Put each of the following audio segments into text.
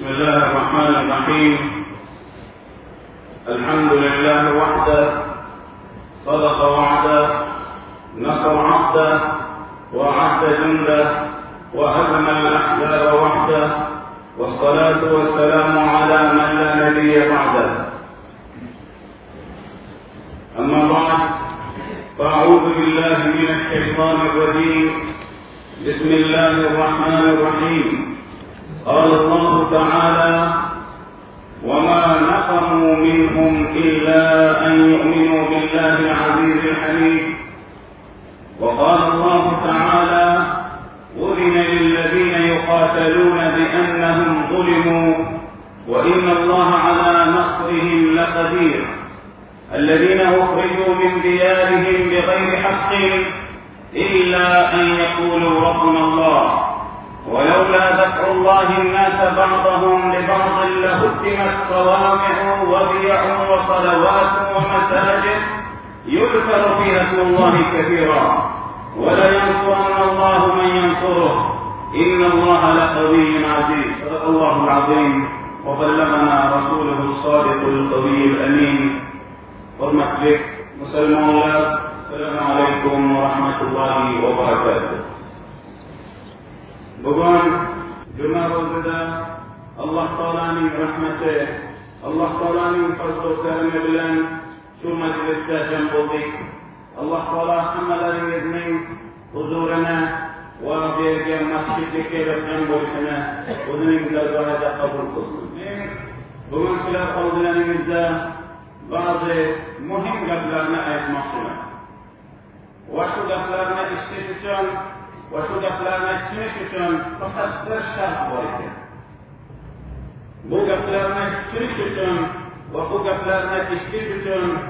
بسم الله الرحمن الرحيم الحمد لله وحده صدق وعده نصر عبده وعد جنده وهزم الأحزاب وحده والصلاة والسلام على من لا نبي بعده أما بعد فأعوذ بالله من الشيطان الرجيم بسم الله الرحمن الرحيم قال الله تعالى وما لا يذكر فيها اسم الله كثيرا ولا ينصرن الله من ينصره ان الله لقوي عزيز صدق الله العظيم وبلغنا رسوله الصادق القوي الامين حرمت لك مسلم السلام عليكم ورحمه الله وبركاته بغان جمع روزدہ اللہ تعالیٰ نے رحمت ہے اللہ تعالیٰ نے فضل و کرم بلند ثم جلست جنبه الله تعالى حمل الرزمين حضورنا ورضي الجنة مسجد كيف جنبه سنة وذنب للبلد قبل قصر ومن سلاح قبل نمزة بعض مهم قبلنا آيات محصولة وشو قبلنا استشتشن وشو قبلنا استشتشن فقط ترشح بوئتا bu gaplarni tushunish uchun va bu gaplarni eshitish uchun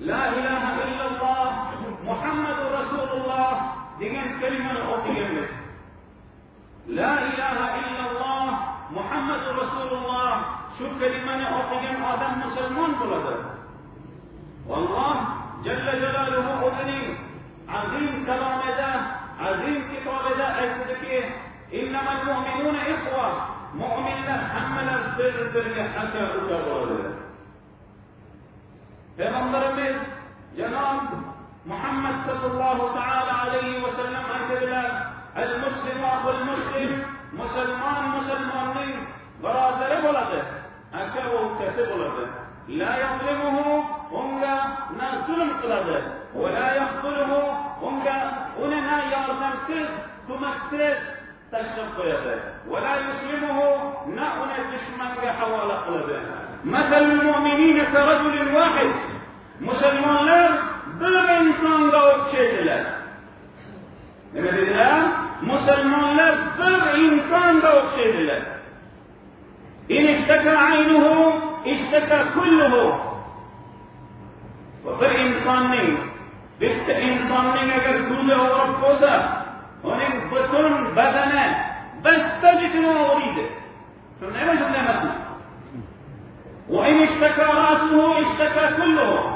لا إله الا الله محمد رسول الله دين كلمة أخرى لا إله الا الله محمد رسول الله شو كلمة أخرى آدم مسلمون بلده والله جل جلاله أبني عظيم كلام هذا عظيم كتاب هذا أي سبكيه إنما المؤمنون إخوة مؤمنة حملت بردر حتى أتباره الله تعالى عليه وسلم أكبر المسلم أخو المسلم مسلمان مسلمان برادر بلده أكبر كسي بلده لا يظلمه هم لا ظلم قلده ولا يخطره هم لا أننا يردم سيد تمسيد تشرب قلده ولا يسلمه نحن جشمن حوال قلده مثل المؤمنين كرجل واحد مسلمان لا انسان کاشید لیکن مسلمان دل انسان کا شیز لکڑا آئین ہو عشت کا کل ہوئی انسان نہیں ہوسان نے اگر کل بدن دست ادھر سننے مطلب آسم ہو عشت کا کل ہو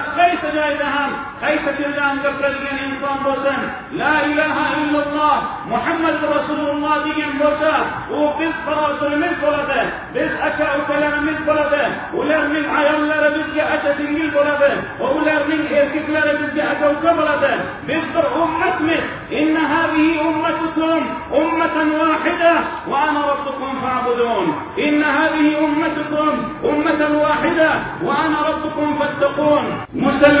جائزهم حيث تلدان كفردين انسان بوزن لا اله الا الله محمد رسول الله ديگن بوزا و بز فراسل من بولده بز اكا اكلان من بولده اولر من عيالر بزي اكا دنگل بولده و اولر من ارتكلر بزي اكا اكا بولده بز بر امت من ان هذه امتكم امتا واحدة وانا ربكم فاعبدون ان هذه امتكم امتا واحدة وانا ربكم فاتقون مسلم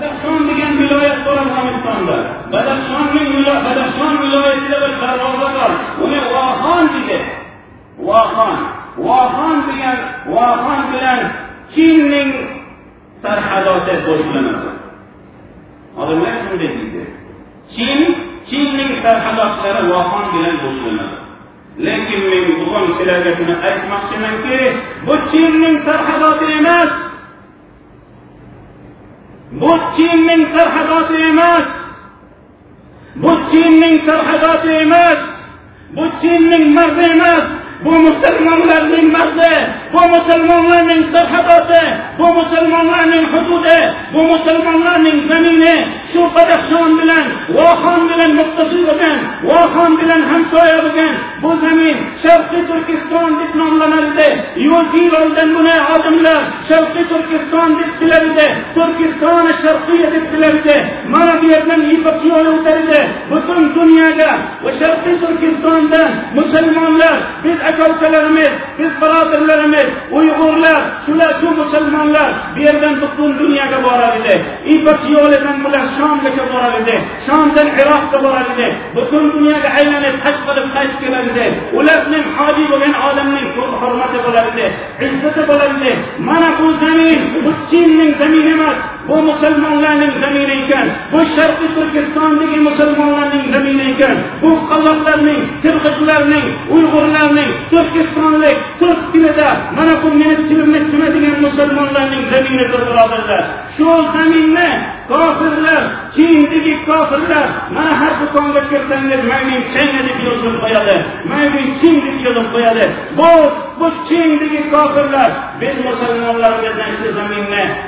بدخشان بدخشان بدخشان ولایت واخان واخان واخان واخان واخان دیگه دیگه چین سرحدات سرحدات دشمن حالا چیندوں دست لیکن من بخون سلاجتنا که وہ چین سرحدوں بوتشي من سرحقات الناس بوتشي من سرحقات الناس بوتشي من مرض الناس بو مسلمون من مرضه وہ مسلمان لرننگ سرحدات ہے وہ مسلمان لرننگ حدود ہے وہ مسلمان لرننگ زمین ہے سو پر خان ملن وہ خان ملن مختصر بگین وہ خان ملن ہم سوئے بگین وہ زمین شرقی ترکستان جتنا ہم لانا دیتے یو جی ولڈن بنے آدم لر شرقی کی ترکستان جتنے لگتے ترکستان شرقی جتنے لگتے مانا بھی اتنا ہی بچی والے اتر دے بسن دنیا گا وہ شرقی ترکستان دن مسلمان لر بس اکل کلر میں بس برادر لر میں bize Uygurlar, şu Müslümanlar bir yerden tuttuğun dünyaya bora bize. İpek yol eden bunlar Şam'daki bora bize. Şam'dan Irak'ta bora bize. Bütün dünyaya eğlenip kaç kalıp kaç kalıp bize. Ulefnin hadi bugün alemin çok hürmeti bora bize. İzzeti bora bize. Mana bu zemin, bu Çin'in zemini var. وہ مسلمان زمین زمین کر کر وہ وہ Turkestan Turkestan مسلمان ترک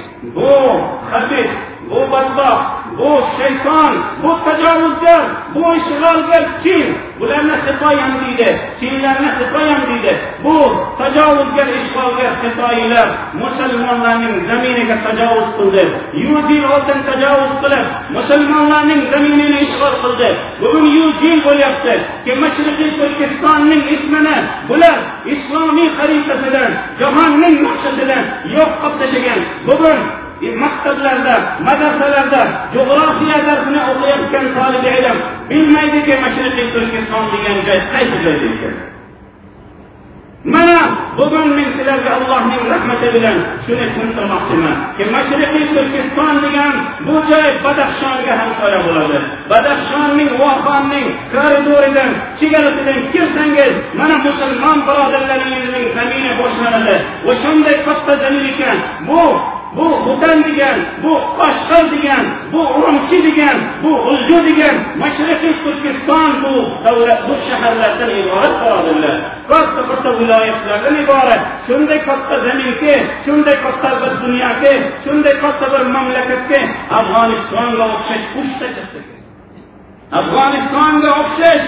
وہ وہ وہ وہ وہ بدبا شیطان چین بلانا سپاہی ہم ہے ہے چین لانا سپاہی سپاہی ہم وہ تجاوز تجاوز اشغال لر مسلمان مسلمان لانن لانن زمین زمین کا کل کل دے دے یو نے بولے اسلام ہی جہاں نہیں مقصد مقصد مدرسے کے مشین ایسے Mənə bugün məsələlər ki, Allahın rəhməti ilə şunu təmtəmaqdım. Ki məşriqi Türkistan deyilən bu yer Badakhşanğa həm qoya bilərdi. Badakhşanın Vaxanın koridorundan çıxarılsın kimsəniz, mənə müsəlman qardaşlarımın kəmini boşmanadır. O şunday qatda zəmin ikən bu دنیا کے افغانستان افغانستان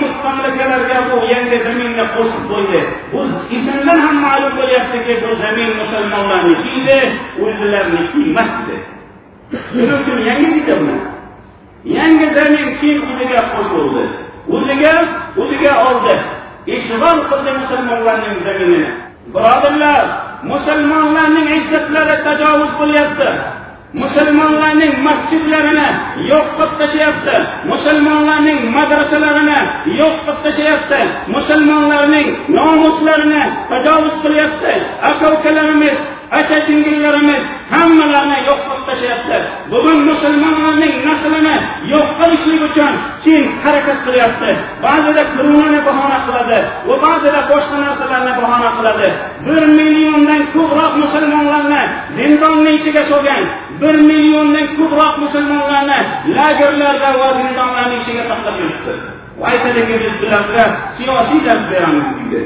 یہ کہ زمین زمین یعنی زمین خوش کو جو مسلمانوں نے نے کی دے دے دے نہیں چین ہو اور برابر لال مسلمان مسلمان لائن مسجد لگنا ہے یوگ پتہ مسلمان لائن مگر لگنا ہے یوگ پتہ چیز ہے مسلمان لائن نو مس لڑنا پنجاب ہے اکوکل ایسے مسلمان بہانا خلا دے وہ بہانا فراد ہے خوب رات مسلمان لانا ہندو نہیں سیکھے سو گے گرمی خوب رات مسلمان لانا وہ ہندوؤں کا روپئے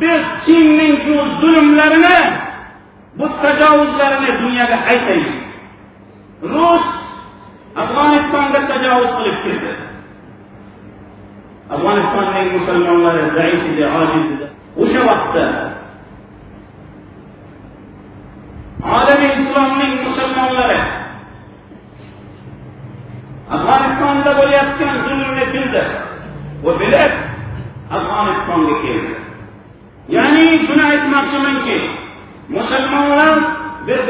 چینج کرنے دنیا کا ایسا ہی روس افغانستان کا تجاؤ کر افغانستان نے مسلمان لگے اسے وقت افغانستان وہ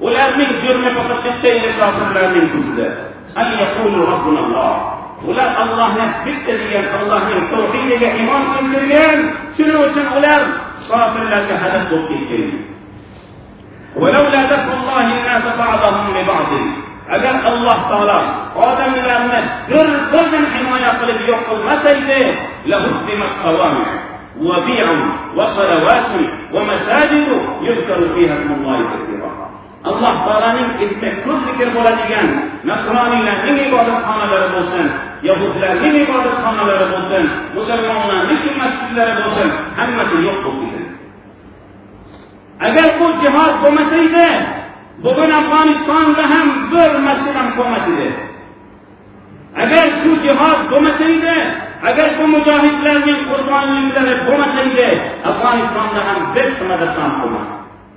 ولا من جرم فتشتت إلى الله من جرد أن يقول ربنا الله ولا الله نفذ تذيان فالله يتوحيد لك إمام من جريان سنو سن أولاد صافر لك هدف تذيان ولو لا الله الناس بعضهم لبعض أجل الله تعالى قاد من الأمن در در من حماية قلب يحقل ما تيدي له اثم الخوامع وبيع وصلوات ومساجد يذكر فيها المنوارف الضراحة اللہ تالانی خوش ذکر یعنی افغانستان کو افغانستان کو مسئلہ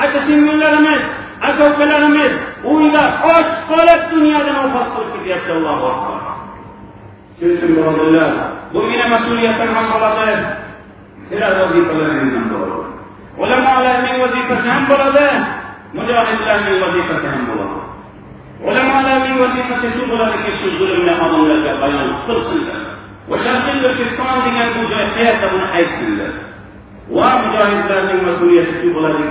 أتتمون أتوك للمد وإذا أشكل الدنيا لما فصل في يد الله أكبر سلسل بفضل الله ضمن مسؤولية عن صلاة سلا وظيفة لنا من دور علماء الله من وظيفة هم بلده مجاهد الله من وظيفة هم بلده علماء الله من وظيفة سبل لك الشغل من أمام لك بيان صدق الله وشرط الفستان لك مجاهد من حيث الله ومجاهد الله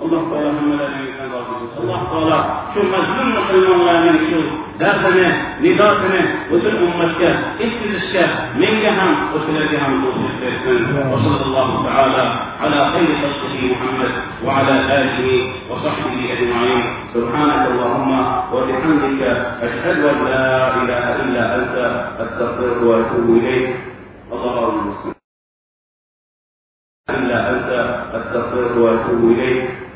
Allah Teala hemelerini yüklendirdi. Allah Teala şu mezlum Müslümanların şu dertini, nidatını bütün ümmetke, ittirişke, minge hem ötülerge hem dostluk etsin. Ve sallallahu teala ala kayri tasbihi Muhammed ve ala alihi ve sahbihi edinayim. Subhanak Allahumma ve bihamdike eşhedü ve la ilahe illa ente estağfir ve etubu ileyk. Allah Allah'a emanet olun. La ilahe illa ente estağfir ve etubu ileyk.